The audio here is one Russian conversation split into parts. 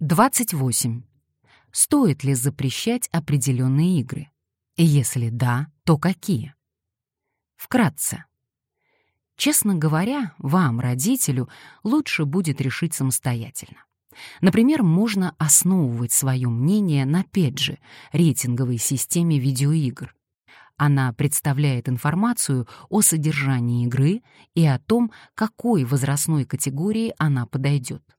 28. Стоит ли запрещать определенные игры? Если да, то какие? Вкратце. Честно говоря, вам, родителю, лучше будет решить самостоятельно. Например, можно основывать свое мнение на PEDGE, рейтинговой системе видеоигр. Она представляет информацию о содержании игры и о том, какой возрастной категории она подойдет.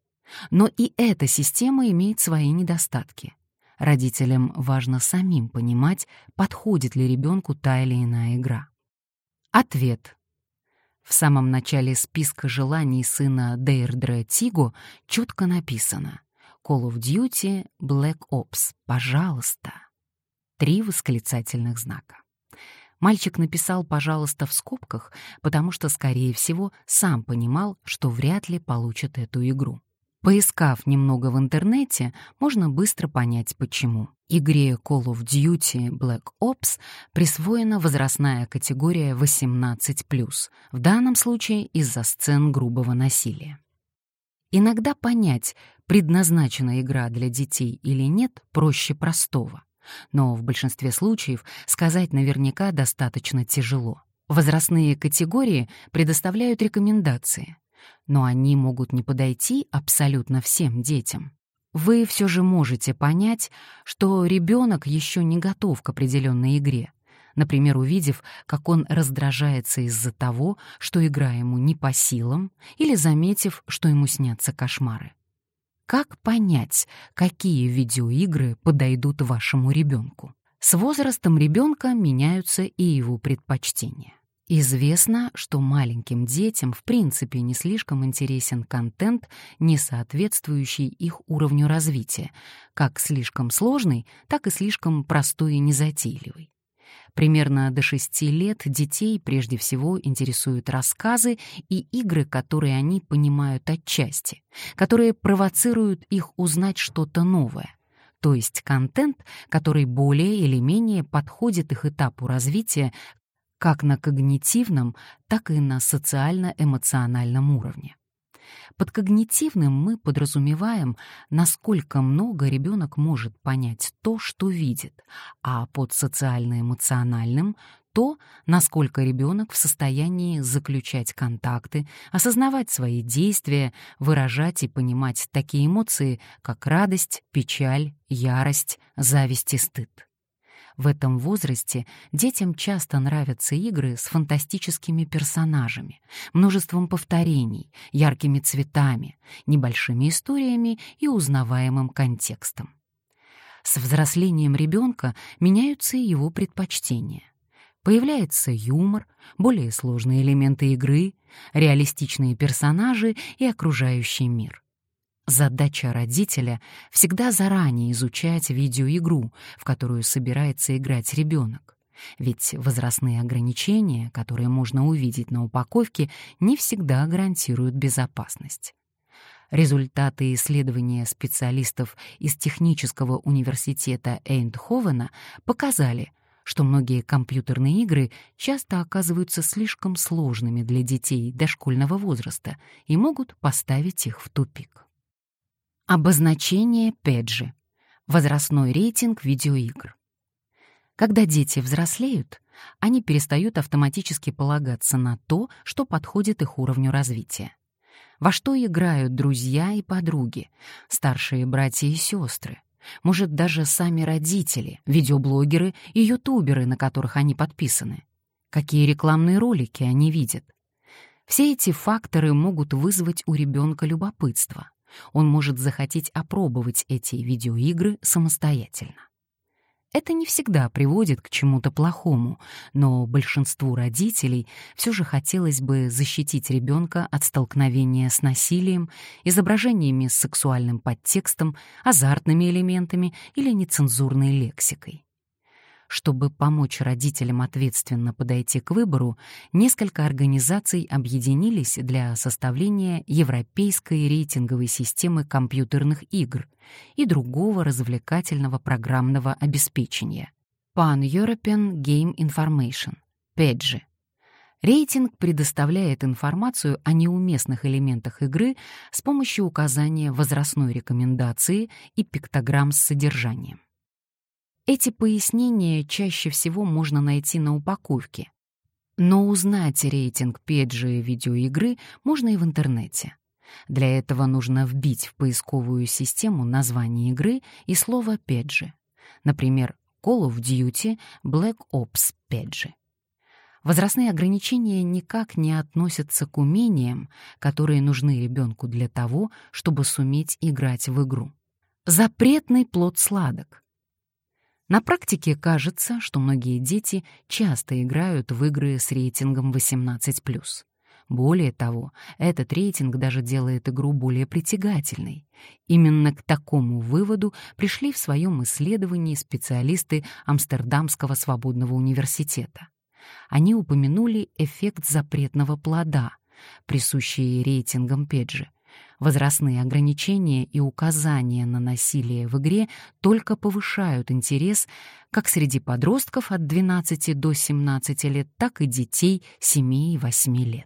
Но и эта система имеет свои недостатки. Родителям важно самим понимать, подходит ли ребенку та или иная игра. Ответ. В самом начале списка желаний сына Дейрдре Тиго четко написано «Call of Duty Black Ops, пожалуйста». Три восклицательных знака. Мальчик написал «пожалуйста» в скобках, потому что, скорее всего, сам понимал, что вряд ли получит эту игру. Поискав немного в интернете, можно быстро понять, почему. Игре Call of Duty Black Ops присвоена возрастная категория 18+, в данном случае из-за сцен грубого насилия. Иногда понять, предназначена игра для детей или нет, проще простого. Но в большинстве случаев сказать наверняка достаточно тяжело. Возрастные категории предоставляют рекомендации но они могут не подойти абсолютно всем детям. Вы все же можете понять, что ребенок еще не готов к определенной игре, например, увидев, как он раздражается из-за того, что игра ему не по силам, или заметив, что ему снятся кошмары. Как понять, какие видеоигры подойдут вашему ребенку? С возрастом ребенка меняются и его предпочтения. Известно, что маленьким детям в принципе не слишком интересен контент, не соответствующий их уровню развития, как слишком сложный, так и слишком простой и незатейливый. Примерно до шести лет детей прежде всего интересуют рассказы и игры, которые они понимают отчасти, которые провоцируют их узнать что-то новое то есть контент, который более или менее подходит их этапу развития, как на когнитивном, так и на социально-эмоциональном уровне. Под когнитивным мы подразумеваем, насколько много ребенок может понять то, что видит, а под социально-эмоциональным — то, насколько ребенок в состоянии заключать контакты, осознавать свои действия, выражать и понимать такие эмоции, как радость, печаль, ярость, зависть и стыд. В этом возрасте детям часто нравятся игры с фантастическими персонажами, множеством повторений, яркими цветами, небольшими историями и узнаваемым контекстом. С взрослением ребенка меняются и его предпочтения. Появляется юмор, более сложные элементы игры, реалистичные персонажи и окружающий мир. Задача родителя — всегда заранее изучать видеоигру, в которую собирается играть ребенок. Ведь возрастные ограничения, которые можно увидеть на упаковке, не всегда гарантируют безопасность. Результаты исследования специалистов из Технического университета Эйндховена показали, что многие компьютерные игры часто оказываются слишком сложными для детей дошкольного возраста и могут поставить их в тупик. Обозначение Педжи. Возрастной рейтинг видеоигр. Когда дети взрослеют, они перестают автоматически полагаться на то, что подходит их уровню развития. Во что играют друзья и подруги, старшие братья и сестры, может, даже сами родители, видеоблогеры и ютуберы, на которых они подписаны. Какие рекламные ролики они видят. Все эти факторы могут вызвать у ребенка любопытство — он может захотеть опробовать эти видеоигры самостоятельно. Это не всегда приводит к чему-то плохому, но большинству родителей все же хотелось бы защитить ребенка от столкновения с насилием, изображениями с сексуальным подтекстом, азартными элементами или нецензурной лексикой. Чтобы помочь родителям ответственно подойти к выбору, несколько организаций объединились для составления европейской рейтинговой системы компьютерных игр и другого развлекательного программного обеспечения Pan European Game Information, PEGI. Рейтинг предоставляет информацию о неуместных элементах игры с помощью указания возрастной рекомендации и пиктограмм с содержанием. Эти пояснения чаще всего можно найти на упаковке, но узнать рейтинг педжи видеоигры можно и в интернете. Для этого нужно вбить в поисковую систему название игры и слово «педжи». Например, Call of Duty Black Ops педжи. Возрастные ограничения никак не относятся к умениям, которые нужны ребенку для того, чтобы суметь играть в игру. Запретный плод сладок. На практике кажется, что многие дети часто играют в игры с рейтингом 18+. Более того, этот рейтинг даже делает игру более притягательной. Именно к такому выводу пришли в своем исследовании специалисты Амстердамского свободного университета они упомянули эффект запретного плода, присущий рейтингам Педжи. Возрастные ограничения и указания на насилие в игре только повышают интерес как среди подростков от 12 до 17 лет, так и детей 7 и 8 лет.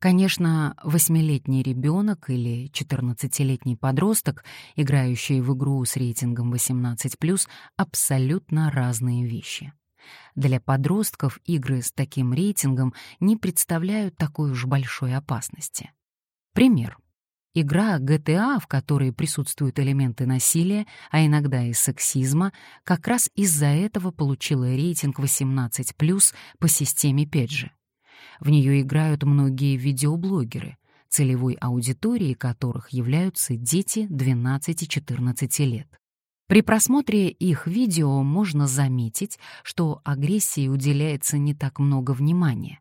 Конечно, восьмилетний ребенок или 14-летний подросток, играющий в игру с рейтингом 18+, абсолютно разные вещи. Для подростков игры с таким рейтингом не представляют такой уж большой опасности. Пример. Игра GTA, в которой присутствуют элементы насилия, а иногда и сексизма, как раз из-за этого получила рейтинг 18+, по системе Педжи. В нее играют многие видеоблогеры, целевой аудиторией которых являются дети 12-14 лет. При просмотре их видео можно заметить, что агрессии уделяется не так много внимания.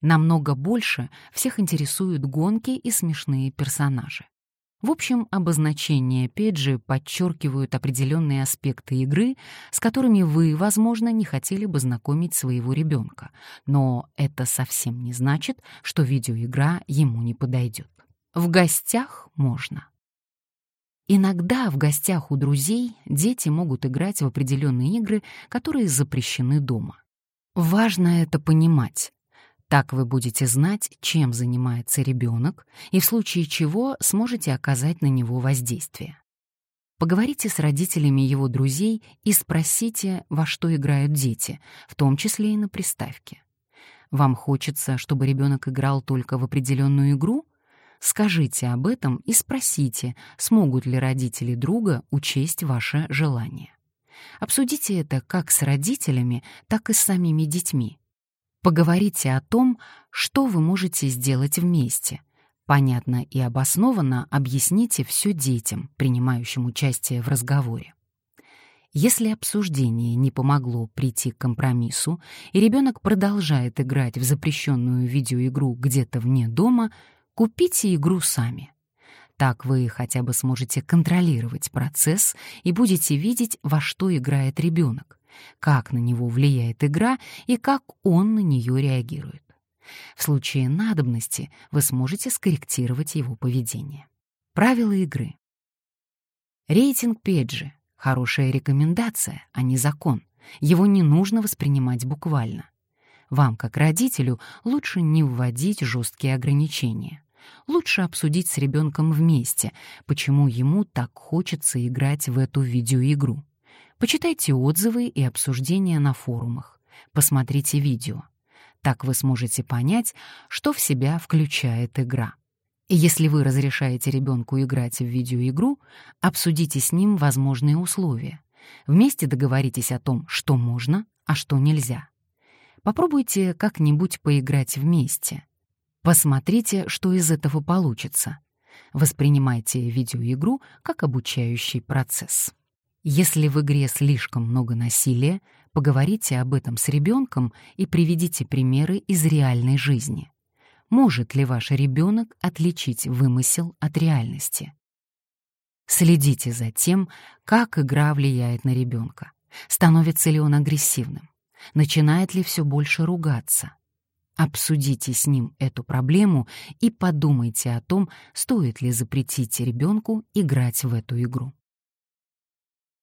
Намного больше всех интересуют гонки и смешные персонажи. В общем, обозначения Педжи подчеркивают определенные аспекты игры, с которыми вы, возможно, не хотели бы знакомить своего ребенка, но это совсем не значит, что видеоигра ему не подойдет. В гостях можно. Иногда в гостях у друзей дети могут играть в определенные игры, которые запрещены дома. Важно это понимать. Так вы будете знать, чем занимается ребенок, и в случае чего сможете оказать на него воздействие. Поговорите с родителями его друзей и спросите, во что играют дети, в том числе и на приставке. Вам хочется, чтобы ребенок играл только в определенную игру — Скажите об этом и спросите, смогут ли родители друга учесть ваше желание. Обсудите это как с родителями, так и с самими детьми. Поговорите о том, что вы можете сделать вместе. Понятно и обоснованно объясните все детям, принимающим участие в разговоре. Если обсуждение не помогло прийти к компромиссу, и ребенок продолжает играть в запрещенную видеоигру где-то вне дома, Купите игру сами. Так вы хотя бы сможете контролировать процесс и будете видеть, во что играет ребенок, как на него влияет игра и как он на нее реагирует. В случае надобности вы сможете скорректировать его поведение. Правила игры. Рейтинг Педжи — хорошая рекомендация, а не закон. Его не нужно воспринимать буквально. Вам, как родителю, лучше не вводить жесткие ограничения лучше обсудить с ребенком вместе, почему ему так хочется играть в эту видеоигру. Почитайте отзывы и обсуждения на форумах. Посмотрите видео. Так вы сможете понять, что в себя включает игра. И если вы разрешаете ребенку играть в видеоигру, обсудите с ним возможные условия. Вместе договоритесь о том, что можно, а что нельзя. Попробуйте как-нибудь поиграть вместе. Посмотрите, что из этого получится. Воспринимайте видеоигру как обучающий процесс. Если в игре слишком много насилия, поговорите об этом с ребенком и приведите примеры из реальной жизни. Может ли ваш ребенок отличить вымысел от реальности? Следите за тем, как игра влияет на ребенка. Становится ли он агрессивным? Начинает ли все больше ругаться? Обсудите с ним эту проблему и подумайте о том, стоит ли запретить ребенку играть в эту игру.